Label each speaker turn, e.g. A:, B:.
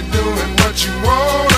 A: you're doing what you want.